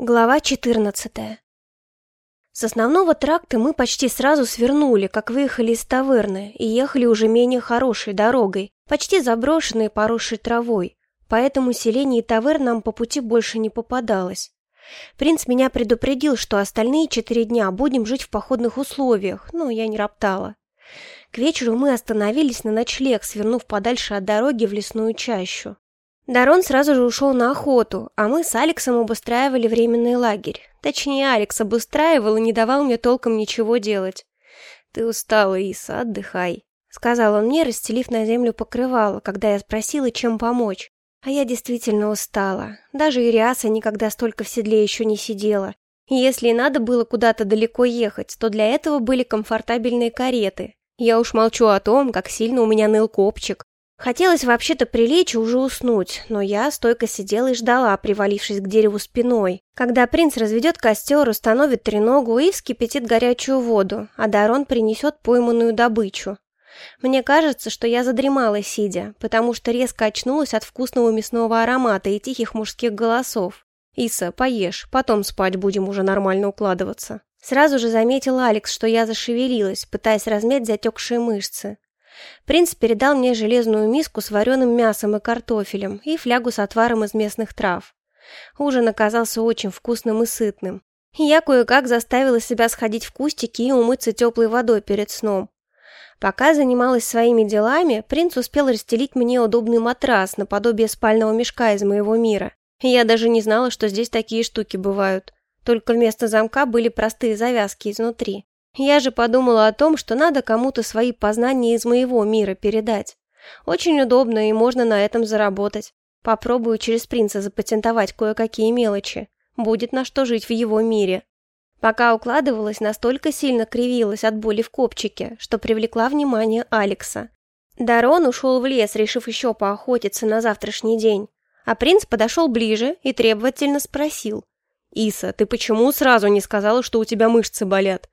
Глава 14 С основного тракта мы почти сразу свернули, как выехали из таверны, и ехали уже менее хорошей дорогой, почти заброшенной, поросшей травой, поэтому селение и тавер нам по пути больше не попадалось. Принц меня предупредил, что остальные четыре дня будем жить в походных условиях, но я не роптала. К вечеру мы остановились на ночлег, свернув подальше от дороги в лесную чащу. Дарон сразу же ушел на охоту, а мы с Алексом обустраивали временный лагерь. Точнее, Алекс обустраивал и не давал мне толком ничего делать. «Ты устала, Иса, отдыхай», — сказал он мне, расстелив на землю покрывало, когда я спросила, чем помочь. А я действительно устала. Даже Ириаса никогда столько в седле еще не сидела. И если и надо было куда-то далеко ехать, то для этого были комфортабельные кареты. Я уж молчу о том, как сильно у меня ныл копчик, Хотелось вообще-то прилечь и уже уснуть, но я стойко сидела и ждала, привалившись к дереву спиной. Когда принц разведет костер, установит треногу и вскипятит горячую воду, а Дарон принесет пойманную добычу. Мне кажется, что я задремала сидя, потому что резко очнулась от вкусного мясного аромата и тихих мужских голосов. «Иса, поешь, потом спать будем уже нормально укладываться». Сразу же заметил Алекс, что я зашевелилась, пытаясь размять затекшие мышцы. Принц передал мне железную миску с вареным мясом и картофелем и флягу с отваром из местных трав. Ужин оказался очень вкусным и сытным. Я кое-как заставила себя сходить в кустики и умыться теплой водой перед сном. Пока занималась своими делами, принц успел расстелить мне удобный матрас наподобие спального мешка из моего мира. Я даже не знала, что здесь такие штуки бывают. Только вместо замка были простые завязки изнутри. Я же подумала о том, что надо кому-то свои познания из моего мира передать. Очень удобно и можно на этом заработать. Попробую через принца запатентовать кое-какие мелочи. Будет на что жить в его мире. Пока укладывалась, настолько сильно кривилась от боли в копчике, что привлекла внимание Алекса. Дарон ушел в лес, решив еще поохотиться на завтрашний день. А принц подошел ближе и требовательно спросил. «Иса, ты почему сразу не сказала, что у тебя мышцы болят?»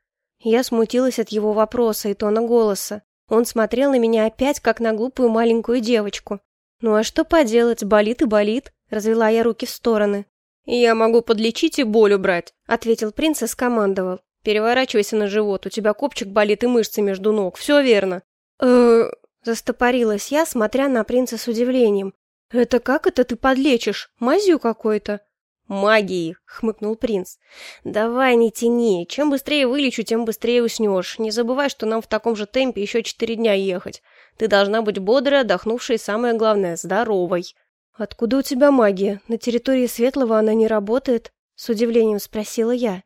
Я смутилась от его вопроса и тона голоса. Он смотрел на меня опять, как на глупую маленькую девочку. «Ну а что поделать, болит и болит», — развела я руки в стороны. «Я могу подлечить и боль убрать», — ответил принц и скомандовал. «Переворачивайся на живот, у тебя копчик болит и мышцы между ног, все верно». «Э-э...» застопорилась я, смотря на принца с удивлением. «Это как это ты подлечишь? Мазью какой-то?» «Магии!» — хмыкнул принц. «Давай не тяни. Чем быстрее вылечу, тем быстрее уснешь. Не забывай, что нам в таком же темпе еще четыре дня ехать. Ты должна быть бодрой, отдохнувшей и, самое главное, здоровой». «Откуда у тебя магия? На территории Светлого она не работает?» — с удивлением спросила я.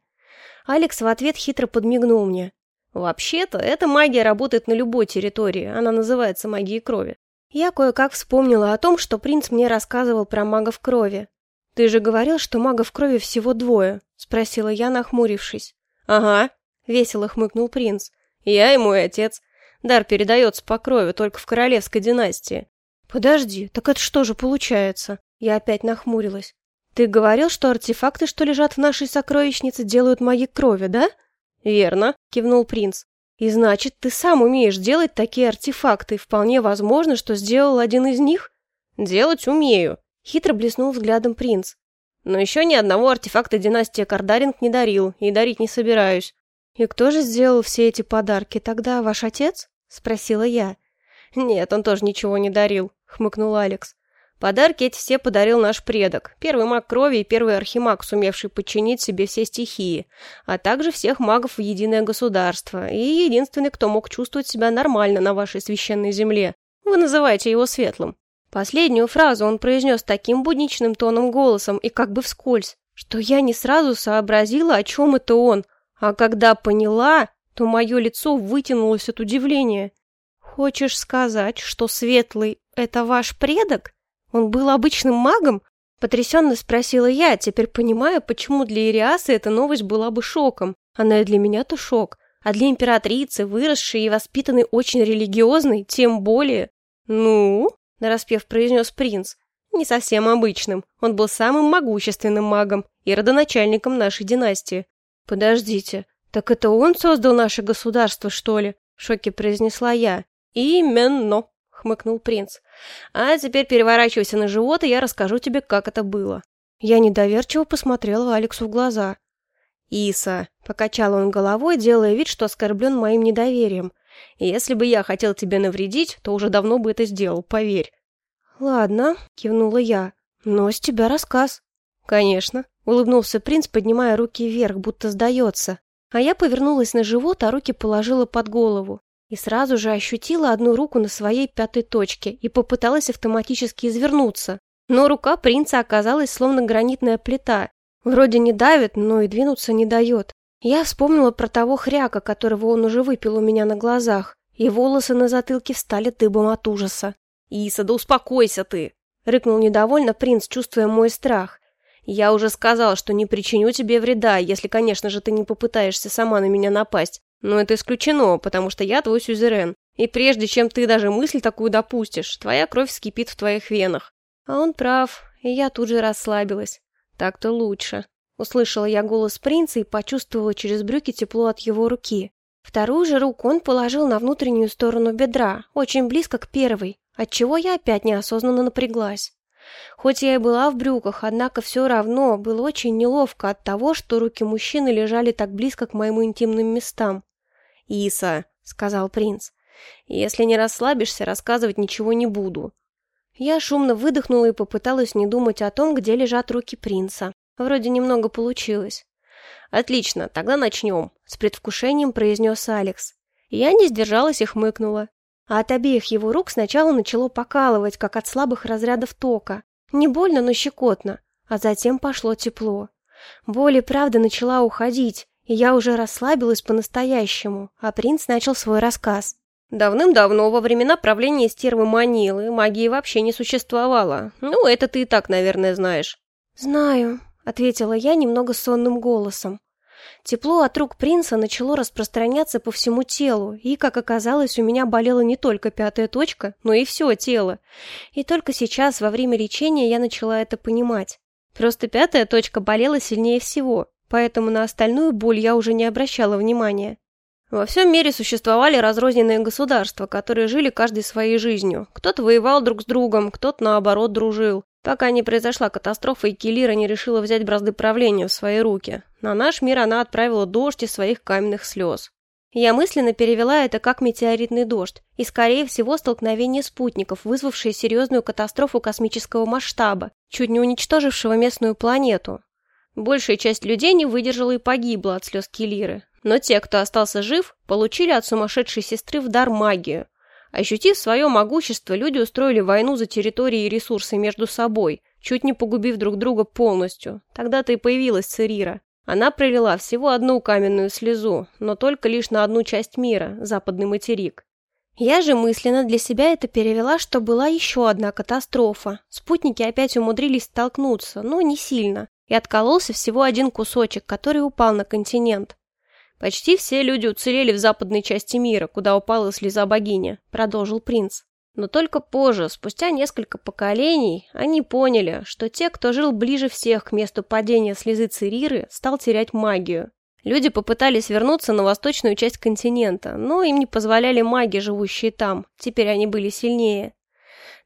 Алекс в ответ хитро подмигнул мне. «Вообще-то, эта магия работает на любой территории. Она называется магией крови». Я кое-как вспомнила о том, что принц мне рассказывал про магов крови. «Ты же говорил, что магов крови всего двое?» — спросила я, нахмурившись. «Ага», — весело хмыкнул принц. «Я и мой отец. Дар передается по крови, только в королевской династии». «Подожди, так это что же получается?» Я опять нахмурилась. «Ты говорил, что артефакты, что лежат в нашей сокровищнице, делают маги крови, да?» «Верно», — кивнул принц. «И значит, ты сам умеешь делать такие артефакты, вполне возможно, что сделал один из них?» «Делать умею», Хитро блеснул взглядом принц. Но еще ни одного артефакта династия Кардаринг не дарил, и дарить не собираюсь. «И кто же сделал все эти подарки тогда, ваш отец?» — спросила я. «Нет, он тоже ничего не дарил», — хмыкнул Алекс. «Подарки эти все подарил наш предок, первый маг крови и первый архимаг, сумевший подчинить себе все стихии, а также всех магов в единое государство, и единственный, кто мог чувствовать себя нормально на вашей священной земле. Вы называете его Светлым. Последнюю фразу он произнес таким будничным тоном голосом и как бы вскользь, что я не сразу сообразила, о чем это он, а когда поняла, то мое лицо вытянулось от удивления. «Хочешь сказать, что Светлый — это ваш предок? Он был обычным магом?» Потрясенно спросила я, теперь понимая, почему для Ириасы эта новость была бы шоком. Она и для меня-то шок, а для императрицы, выросшей и воспитанной очень религиозной, тем более. «Ну?» — нараспев произнес принц. «Не совсем обычным. Он был самым могущественным магом и родоначальником нашей династии». «Подождите, так это он создал наше государство, что ли?» — в шоке произнесла я. «Именно», — хмыкнул принц. «А теперь переворачивайся на живот, и я расскажу тебе, как это было». Я недоверчиво посмотрела Алексу в глаза. «Иса», — покачал он головой, делая вид, что оскорблен моим недоверием. «Если бы я хотел тебе навредить, то уже давно бы это сделал, поверь». «Ладно», — кивнула я, — «но с тебя рассказ». «Конечно», — улыбнулся принц, поднимая руки вверх, будто сдается. А я повернулась на живот, а руки положила под голову. И сразу же ощутила одну руку на своей пятой точке и попыталась автоматически извернуться. Но рука принца оказалась словно гранитная плита. Вроде не давит, но и двинуться не дает. Я вспомнила про того хряка, которого он уже выпил у меня на глазах, и волосы на затылке встали дыбом от ужаса. «Иса, да успокойся ты!» — рыкнул недовольно принц, чувствуя мой страх. «Я уже сказал, что не причиню тебе вреда, если, конечно же, ты не попытаешься сама на меня напасть. Но это исключено, потому что я твой сюзерен. И прежде чем ты даже мысль такую допустишь, твоя кровь вскипит в твоих венах. А он прав, и я тут же расслабилась. Так-то лучше. Услышала я голос принца и почувствовала через брюки тепло от его руки. Вторую же руку он положил на внутреннюю сторону бедра, очень близко к первой, отчего я опять неосознанно напряглась. Хоть я и была в брюках, однако все равно было очень неловко от того, что руки мужчины лежали так близко к моим интимным местам. «Иса», — сказал принц, — «если не расслабишься, рассказывать ничего не буду. Я шумно выдохнула и попыталась не думать о том, где лежат руки принца. Вроде немного получилось. «Отлично, тогда начнем», — с предвкушением произнес Алекс. Я не сдержалась и хмыкнула. А от обеих его рук сначала начало покалывать, как от слабых разрядов тока. Не больно, но щекотно. А затем пошло тепло. Боль и правда начала уходить, и я уже расслабилась по-настоящему, а принц начал свой рассказ. Давным-давно, во времена правления стервы Манилы, магии вообще не существовало. Ну, это ты и так, наверное, знаешь. «Знаю», — ответила я немного сонным голосом. Тепло от рук принца начало распространяться по всему телу, и, как оказалось, у меня болела не только пятая точка, но и все тело. И только сейчас, во время лечения, я начала это понимать. Просто пятая точка болела сильнее всего, поэтому на остальную боль я уже не обращала внимания. Во всем мире существовали разрозненные государства, которые жили каждой своей жизнью. Кто-то воевал друг с другом, кто-то наоборот дружил. Пока не произошла катастрофа и Келира не решила взять бразды правления в свои руки. На наш мир она отправила дождь из своих каменных слез. Я мысленно перевела это как метеоритный дождь, и, скорее всего, столкновение спутников, вызвавшее серьезную катастрофу космического масштаба, чуть не уничтожившего местную планету. Большая часть людей не выдержала и погибла от слез Келиры, но те, кто остался жив, получили от сумасшедшей сестры в дар магию. Ощутив свое могущество, люди устроили войну за территории и ресурсы между собой, чуть не погубив друг друга полностью. Тогда-то и появилась Церира. Она пролила всего одну каменную слезу, но только лишь на одну часть мира, западный материк. Я же мысленно для себя это перевела, что была еще одна катастрофа. Спутники опять умудрились столкнуться, но не сильно, и откололся всего один кусочек, который упал на континент. «Почти все люди уцелели в западной части мира, куда упала слеза богини», — продолжил принц. Но только позже, спустя несколько поколений, они поняли, что те, кто жил ближе всех к месту падения слезы Цириры, стал терять магию. Люди попытались вернуться на восточную часть континента, но им не позволяли маги, живущие там, теперь они были сильнее.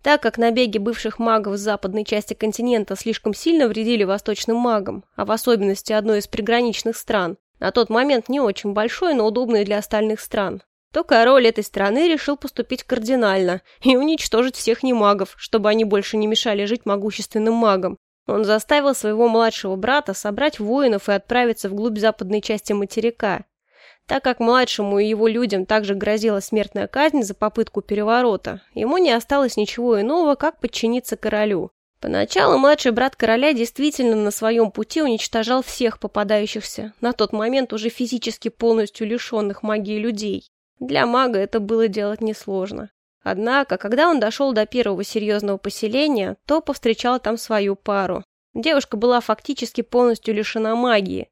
Так как набеги бывших магов с западной части континента слишком сильно вредили восточным магам, а в особенности одной из приграничных стран, на тот момент не очень большой, но удобный для остальных стран, то король этой страны решил поступить кардинально и уничтожить всех немагов, чтобы они больше не мешали жить могущественным магам. Он заставил своего младшего брата собрать воинов и отправиться вглубь западной части материка. Так как младшему и его людям также грозила смертная казнь за попытку переворота, ему не осталось ничего иного, как подчиниться королю. Поначалу младший брат короля действительно на своем пути уничтожал всех попадающихся, на тот момент уже физически полностью лишенных магии людей. Для мага это было делать несложно. Однако, когда он дошел до первого серьезного поселения, то повстречал там свою пару. Девушка была фактически полностью лишена магии,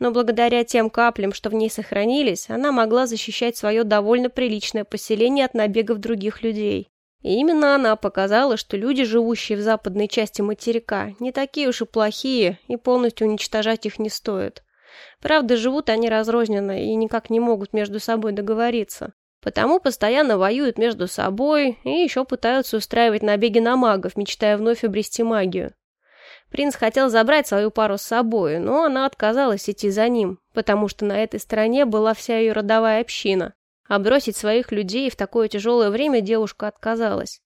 но благодаря тем каплям, что в ней сохранились, она могла защищать свое довольно приличное поселение от набегов других людей. И именно она показала, что люди, живущие в западной части материка, не такие уж и плохие, и полностью уничтожать их не стоит. Правда, живут они разрозненно и никак не могут между собой договориться. Потому постоянно воюют между собой и еще пытаются устраивать набеги на магов, мечтая вновь обрести магию. Принц хотел забрать свою пару с собой, но она отказалась идти за ним, потому что на этой стороне была вся ее родовая община. А бросить своих людей в такое тяжелое время девушка отказалась.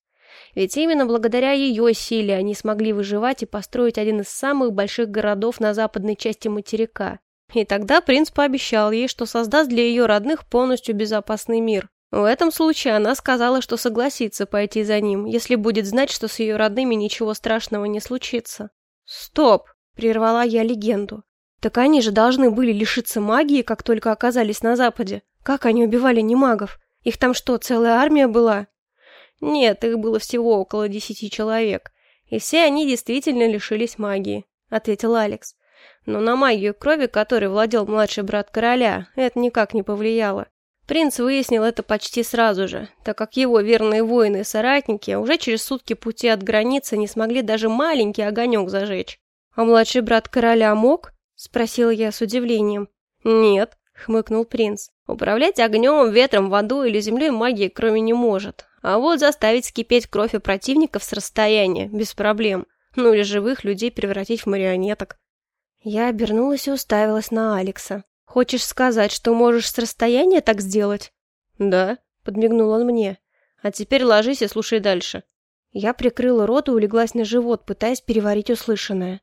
Ведь именно благодаря ее силе они смогли выживать и построить один из самых больших городов на западной части материка. И тогда принц пообещал ей, что создаст для ее родных полностью безопасный мир. В этом случае она сказала, что согласится пойти за ним, если будет знать, что с ее родными ничего страшного не случится. «Стоп!» – прервала я легенду. «Так они же должны были лишиться магии, как только оказались на Западе. Как они убивали немагов? Их там что, целая армия была?» «Нет, их было всего около десяти человек. И все они действительно лишились магии», — ответил Алекс. «Но на магию крови, которой владел младший брат короля, это никак не повлияло. Принц выяснил это почти сразу же, так как его верные воины и соратники уже через сутки пути от границы не смогли даже маленький огонек зажечь. «А младший брат короля мог?» — спросила я с удивлением. «Нет», — хмыкнул принц. «Управлять огнем, ветром, водой или землей магией крови не может. А вот заставить скипеть кровь у противников с расстояния, без проблем. Ну или живых людей превратить в марионеток». Я обернулась и уставилась на Алекса. Хочешь сказать, что можешь с расстояния так сделать? Да, подмигнул он мне. А теперь ложись и слушай дальше. Я прикрыла рот и улеглась на живот, пытаясь переварить услышанное.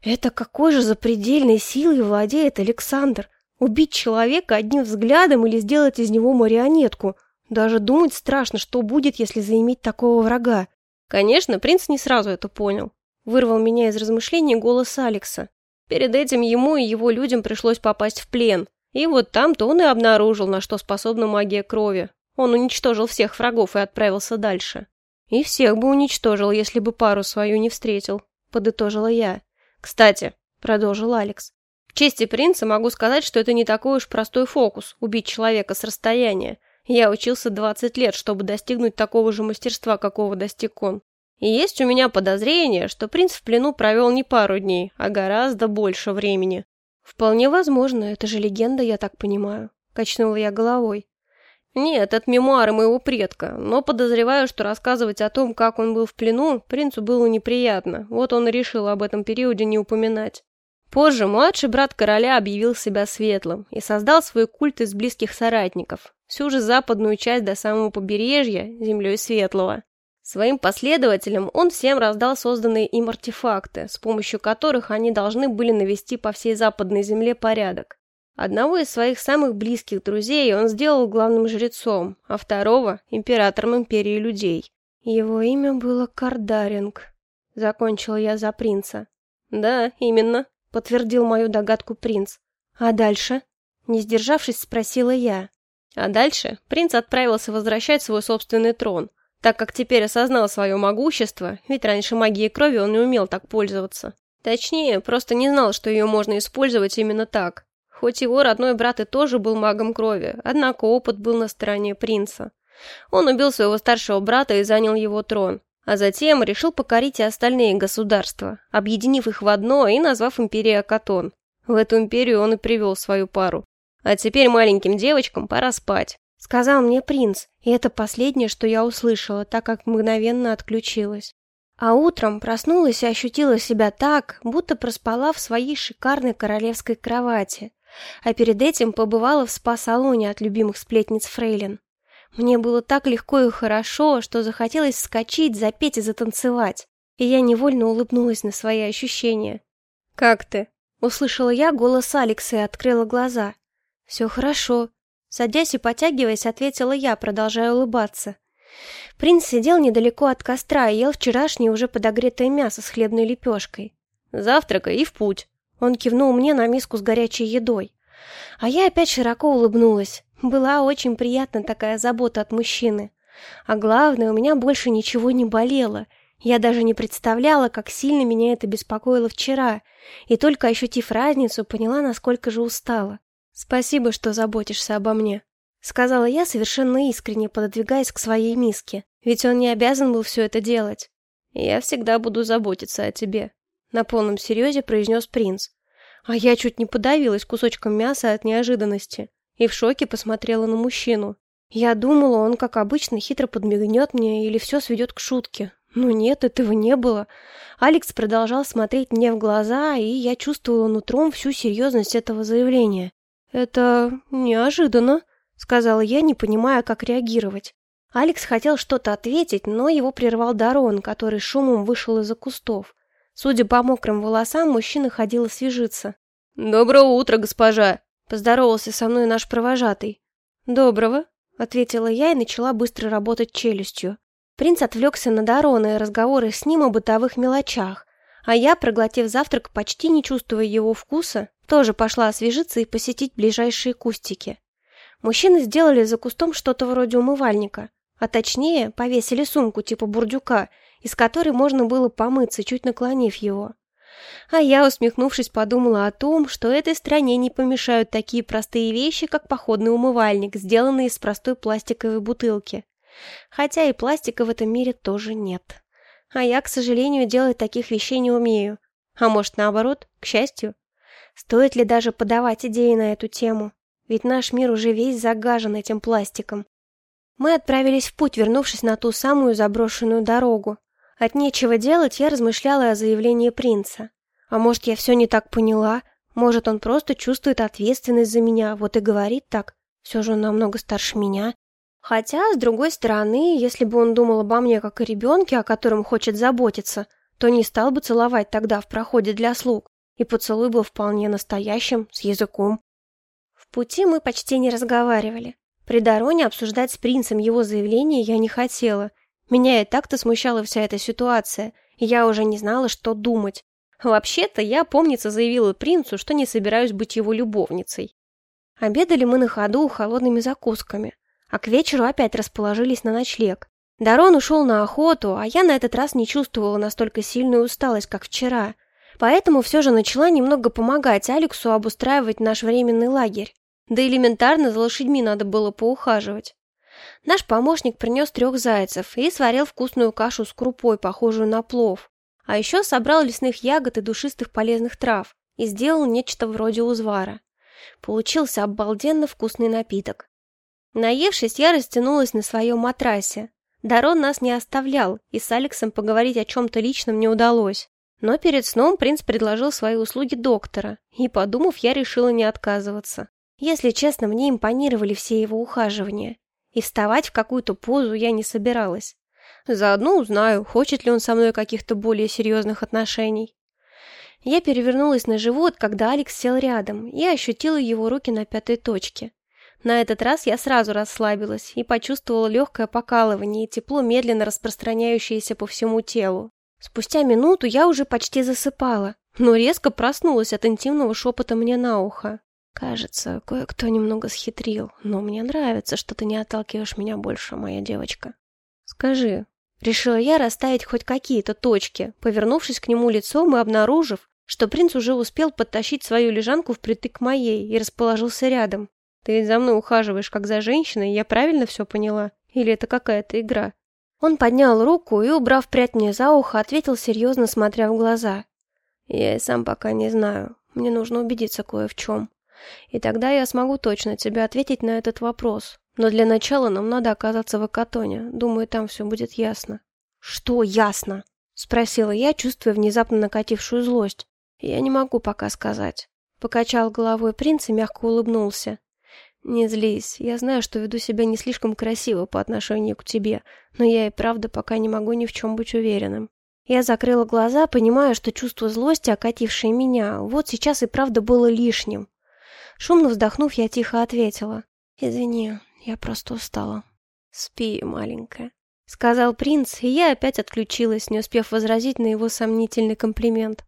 Это какой же запредельной силой владеет Александр? Убить человека одним взглядом или сделать из него марионетку? Даже думать страшно, что будет, если заиметь такого врага. Конечно, принц не сразу это понял. Вырвал меня из размышлений голос Алекса. Перед этим ему и его людям пришлось попасть в плен. И вот там-то он и обнаружил, на что способна магия крови. Он уничтожил всех врагов и отправился дальше. И всех бы уничтожил, если бы пару свою не встретил, подытожила я. Кстати, продолжил Алекс, чести принца могу сказать, что это не такой уж простой фокус – убить человека с расстояния. Я учился 20 лет, чтобы достигнуть такого же мастерства, какого достиг он. И есть у меня подозрение, что принц в плену провел не пару дней, а гораздо больше времени. Вполне возможно, это же легенда, я так понимаю. Качнула я головой. Нет, это мемуары моего предка, но подозреваю, что рассказывать о том, как он был в плену, принцу было неприятно, вот он и решил об этом периоде не упоминать. Позже младший брат короля объявил себя светлым и создал свой культ из близких соратников, всю же западную часть до самого побережья, землей светлого. Своим последователям он всем раздал созданные им артефакты, с помощью которых они должны были навести по всей западной земле порядок. Одного из своих самых близких друзей он сделал главным жрецом, а второго – императором империи людей. Его имя было Кардаринг. Закончила я за принца. «Да, именно», – подтвердил мою догадку принц. «А дальше?» Не сдержавшись, спросила я. А дальше принц отправился возвращать свой собственный трон, так как теперь осознал свое могущество, ведь раньше магией крови он не умел так пользоваться. Точнее, просто не знал, что ее можно использовать именно так. Хоть его родной брат и тоже был магом крови, однако опыт был на стороне принца. Он убил своего старшего брата и занял его трон, а затем решил покорить и остальные государства, объединив их в одно и назвав империей Акатон. В эту империю он и привел свою пару. А теперь маленьким девочкам пора спать. Сказал мне принц, и это последнее, что я услышала, так как мгновенно отключилась. А утром проснулась и ощутила себя так, будто проспала в своей шикарной королевской кровати, а перед этим побывала в спа-салоне от любимых сплетниц Фрейлин. Мне было так легко и хорошо, что захотелось вскочить, запеть и затанцевать, и я невольно улыбнулась на свои ощущения. «Как ты?» — услышала я голос Алекса и открыла глаза. «Все хорошо», Садясь и потягиваясь, ответила я, продолжая улыбаться. Принц сидел недалеко от костра и ел вчерашнее уже подогретое мясо с хлебной лепешкой. «Завтракай и в путь!» Он кивнул мне на миску с горячей едой. А я опять широко улыбнулась. Была очень приятна такая забота от мужчины. А главное, у меня больше ничего не болело. Я даже не представляла, как сильно меня это беспокоило вчера, и только ощутив разницу, поняла, насколько же устала. «Спасибо, что заботишься обо мне», — сказала я совершенно искренне, пододвигаясь к своей миске. Ведь он не обязан был все это делать. «Я всегда буду заботиться о тебе», — на полном серьезе произнес принц. А я чуть не подавилась кусочком мяса от неожиданности и в шоке посмотрела на мужчину. Я думала, он, как обычно, хитро подмигнет мне или все сведет к шутке. Ну нет, этого не было. Алекс продолжал смотреть мне в глаза, и я чувствовала нутром всю серьезность этого заявления. «Это неожиданно», — сказала я, не понимая, как реагировать. Алекс хотел что-то ответить, но его прервал Дарон, который шумом вышел из-за кустов. Судя по мокрым волосам, мужчина ходил освежиться. «Доброе утро, госпожа!» — поздоровался со мной наш провожатый. «Доброго», — ответила я и начала быстро работать челюстью. Принц отвлекся на Дарона и разговоры с ним о бытовых мелочах, а я, проглотив завтрак, почти не чувствуя его вкуса, тоже пошла освежиться и посетить ближайшие кустики. Мужчины сделали за кустом что-то вроде умывальника, а точнее повесили сумку типа бурдюка, из которой можно было помыться, чуть наклонив его. А я, усмехнувшись, подумала о том, что этой стране не помешают такие простые вещи, как походный умывальник, сделанный из простой пластиковой бутылки. Хотя и пластика в этом мире тоже нет. А я, к сожалению, делать таких вещей не умею. А может, наоборот, к счастью. Стоит ли даже подавать идеи на эту тему? Ведь наш мир уже весь загажен этим пластиком. Мы отправились в путь, вернувшись на ту самую заброшенную дорогу. От нечего делать я размышляла о заявлении принца. А может, я все не так поняла? Может, он просто чувствует ответственность за меня, вот и говорит так. Все же он намного старше меня. Хотя, с другой стороны, если бы он думал обо мне как о ребенке, о котором хочет заботиться, то не стал бы целовать тогда в проходе для слуг, и поцелуй был вполне настоящим, с языком. В пути мы почти не разговаривали. При Дароне обсуждать с принцем его заявление я не хотела. Меня и так-то смущала вся эта ситуация, и я уже не знала, что думать. Вообще-то я, помнится, заявила принцу, что не собираюсь быть его любовницей. Обедали мы на ходу холодными закусками а к вечеру опять расположились на ночлег. Дарон ушел на охоту, а я на этот раз не чувствовала настолько сильную усталость, как вчера. Поэтому все же начала немного помогать Алексу обустраивать наш временный лагерь. Да элементарно за лошадьми надо было поухаживать. Наш помощник принес трех зайцев и сварил вкусную кашу с крупой, похожую на плов. А еще собрал лесных ягод и душистых полезных трав и сделал нечто вроде узвара. Получился обалденно вкусный напиток. Наевшись, я растянулась на своем матрасе. Дарон нас не оставлял, и с Алексом поговорить о чем-то личном не удалось. Но перед сном принц предложил свои услуги доктора, и, подумав, я решила не отказываться. Если честно, мне импонировали все его ухаживания, и вставать в какую-то позу я не собиралась. Заодно узнаю, хочет ли он со мной каких-то более серьезных отношений. Я перевернулась на живот, когда Алекс сел рядом, и ощутила его руки на пятой точке. На этот раз я сразу расслабилась и почувствовала легкое покалывание и тепло, медленно распространяющееся по всему телу. Спустя минуту я уже почти засыпала, но резко проснулась от интимного шепота мне на ухо. Кажется, кое-кто немного схитрил, но мне нравится, что ты не отталкиваешь меня больше, моя девочка. Скажи, решила я расставить хоть какие-то точки, повернувшись к нему лицом и обнаружив, что принц уже успел подтащить свою лежанку впритык к моей и расположился рядом. Ты ведь за мной ухаживаешь, как за женщиной, я правильно все поняла? Или это какая-то игра?» Он поднял руку и, убрав прядь мне за ухо, ответил серьезно, смотря в глаза. «Я и сам пока не знаю. Мне нужно убедиться кое в чем. И тогда я смогу точно тебе ответить на этот вопрос. Но для начала нам надо оказаться в Акатоне. Думаю, там все будет ясно». «Что ясно?» — спросила я, чувствуя внезапно накатившую злость. «Я не могу пока сказать». Покачал головой принц и мягко улыбнулся. «Не злись. Я знаю, что веду себя не слишком красиво по отношению к тебе, но я и правда пока не могу ни в чем быть уверенным». Я закрыла глаза, понимая, что чувство злости, окатившее меня, вот сейчас и правда было лишним. Шумно вздохнув, я тихо ответила. «Извини, я просто устала». «Спи, маленькая», — сказал принц, и я опять отключилась, не успев возразить на его сомнительный комплимент.